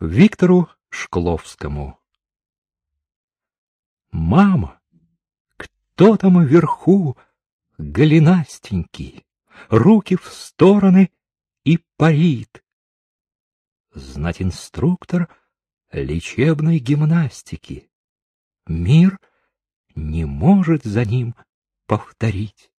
Виктору Шкловскому Мама, кто там вверху, голенастенький, руки в стороны и парит? Знать инструктор лечебной гимнастики. Мир не может за ним повторить.